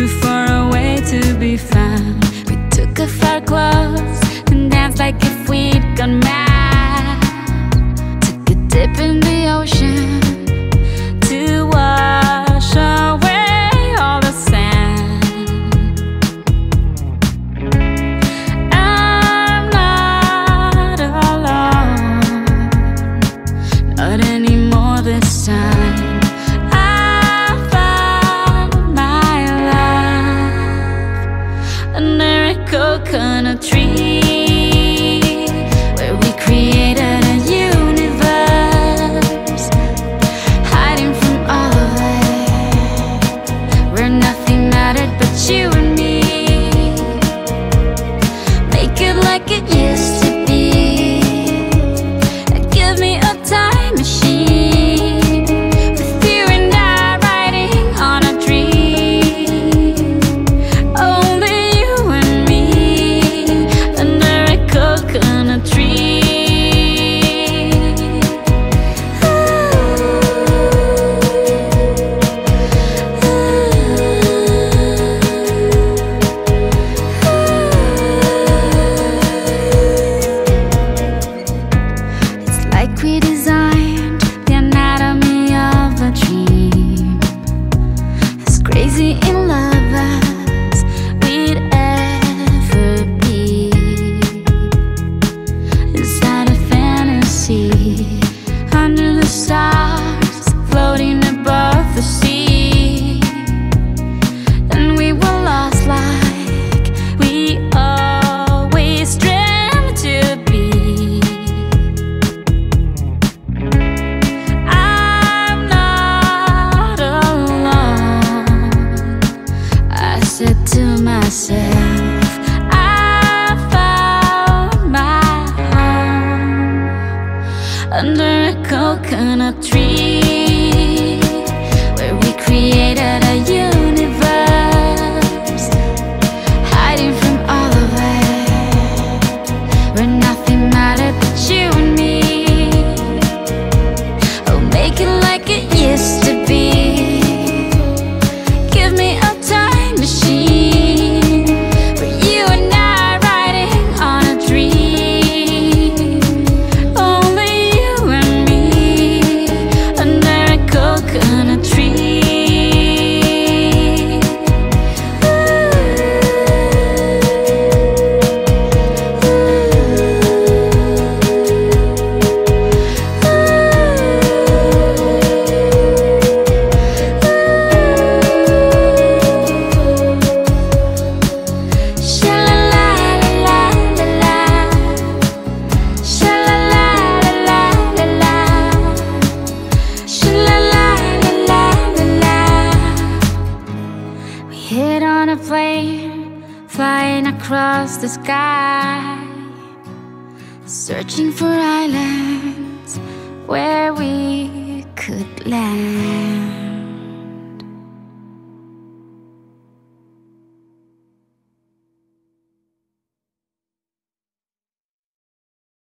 too far away to be found. We took off our clothes and danced like if we'd gone mad. Took a dip in the ocean. get used to under a coconut tree. Get on a plane, flying across the sky, searching for islands where we could land.